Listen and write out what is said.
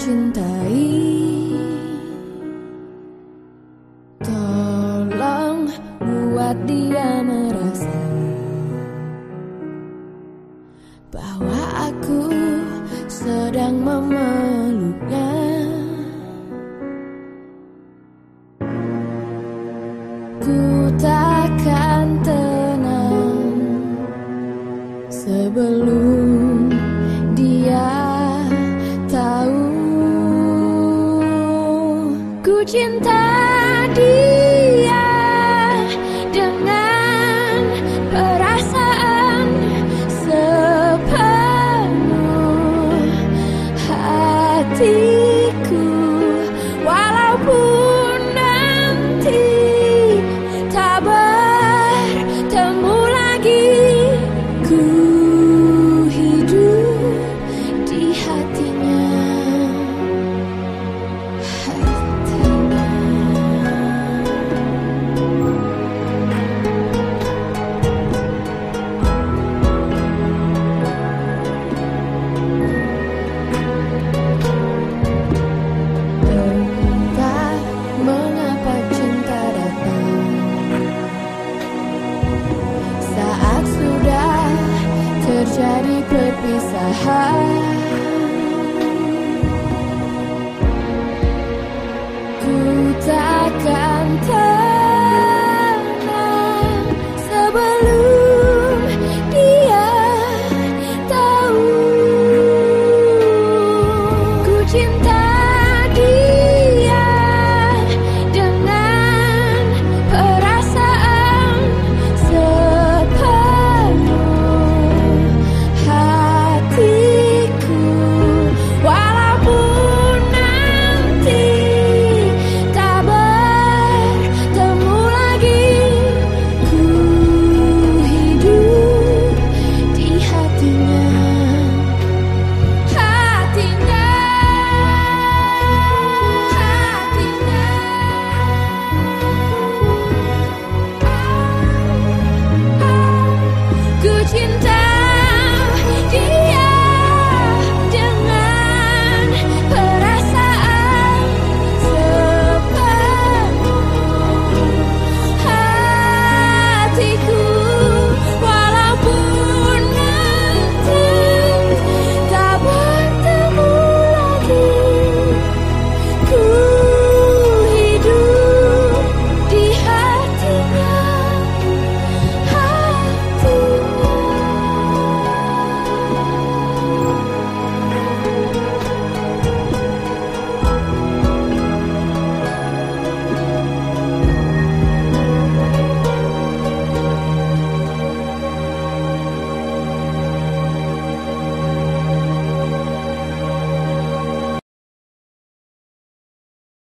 cintai. Tolong buat dia merasa Bahwa aku sedang memeluknya. Ku takkan tenang Sebelum cinta dia dengan perasaan sepenuh hatiku But yet could be so high